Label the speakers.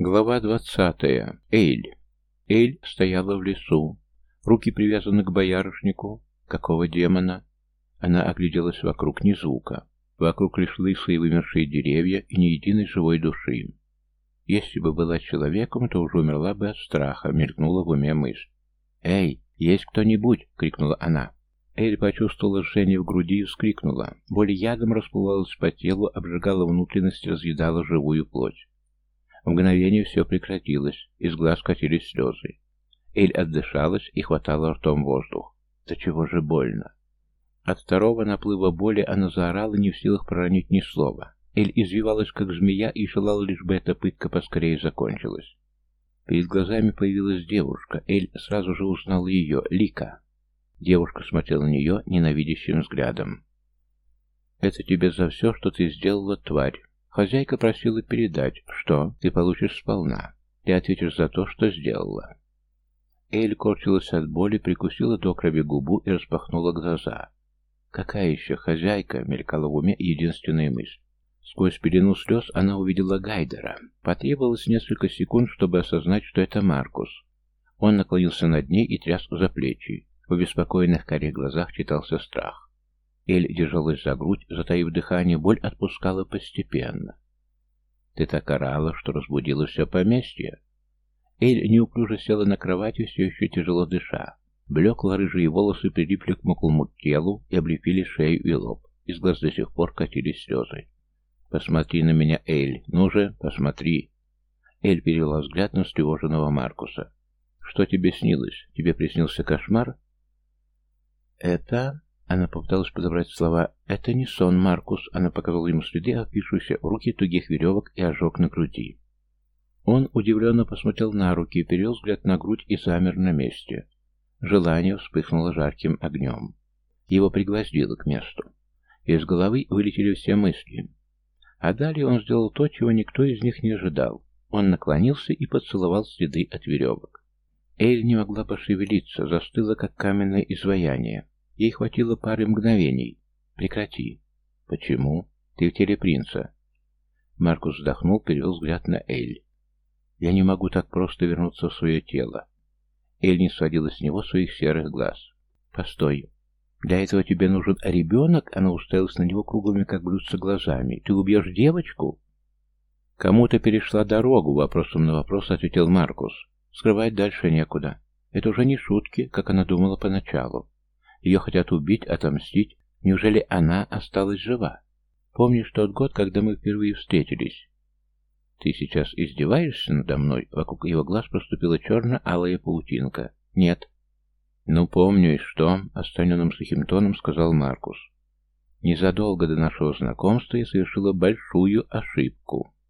Speaker 1: Глава двадцатая. Эйль. Эйль стояла в лесу. Руки привязаны к боярышнику. Какого демона? Она огляделась вокруг, ни звука. Вокруг лишь лысые вымершие деревья и ни единой живой души. Если бы была человеком, то уже умерла бы от страха, мелькнула в уме мысль. «Эй, есть кто-нибудь!» — крикнула она. Эль почувствовала жжение в груди и вскрикнула. Боль ядом расплывалась по телу, обжигала внутренность, разъедала живую плоть. В мгновение все прекратилось, из глаз катились слезы. Эль отдышалась и хватала ртом воздух. Да чего же больно. От второго наплыва боли она заорала, не в силах проронить ни слова. Эль извивалась, как змея, и желала лишь бы эта пытка поскорее закончилась. Перед глазами появилась девушка. Эль сразу же узнал ее, Лика. Девушка смотрела на нее ненавидящим взглядом. «Это тебе за все, что ты сделала, тварь. Хозяйка просила передать, что ты получишь сполна. Ты ответишь за то, что сделала». Эль корчилась от боли, прикусила до крови губу и распахнула глаза. «Какая еще хозяйка?» — мелькала в уме единственная мысль. Сквозь пелену слез она увидела Гайдера. Потребовалось несколько секунд, чтобы осознать, что это Маркус. Он наклонился над ней и тряс за плечи. В обеспокоенных карих глазах читался страх. Эль держалась за грудь, затаив дыхание, боль отпускала постепенно. «Ты так орала, что разбудила все поместье». Эль неуклюже села на кровати, все еще тяжело дыша. Блекло-рыжие волосы прилипли к мокрому телу и облепили шею и лоб. Из глаз до сих пор катились слезы. «Посмотри на меня, Эль. Ну же, посмотри». Эль перевела взгляд на встревоженного Маркуса. «Что тебе снилось? Тебе приснился кошмар?» «Это...» Она попыталась подобрать слова. «Это не сон, Маркус». Она показала ему следы, опившихся в руки тугих веревок и ожог на груди. Он удивленно посмотрел на руки, перевел взгляд на грудь и замер на месте. Желание вспыхнуло жарким огнем. Его пригвоздило к месту. Из головы вылетели все мысли. А далее он сделал то, чего никто из них не ожидал. Он наклонился и поцеловал следы от веревок. Эль не могла пошевелиться, застыла, как каменное изваяние. Ей хватило пары мгновений. «Прекрати». «Почему? Ты в теле принца». Маркус вздохнул, перевел взгляд на Эль. «Я не могу так просто вернуться в свое тело». Эль не сводила с него своих серых глаз. «Постой. Для этого тебе нужен ребенок?» Она уставилась на него круглыми, как блюдца, глазами. «Ты убьешь девочку?» «Кому-то перешла дорогу», — вопросом на вопрос ответил Маркус. «Скрывать дальше некуда. Это уже не шутки, как она думала поначалу. Ее хотят убить, отомстить. Неужели она осталась жива? Помнишь тот год, когда мы впервые встретились? Ты сейчас издеваешься надо мной? Вокруг его глаз проступила черно-алая паутинка. Нет. Ну, помню, и что? Останенным сухим тоном сказал Маркус. Незадолго до нашего знакомства я совершила большую ошибку.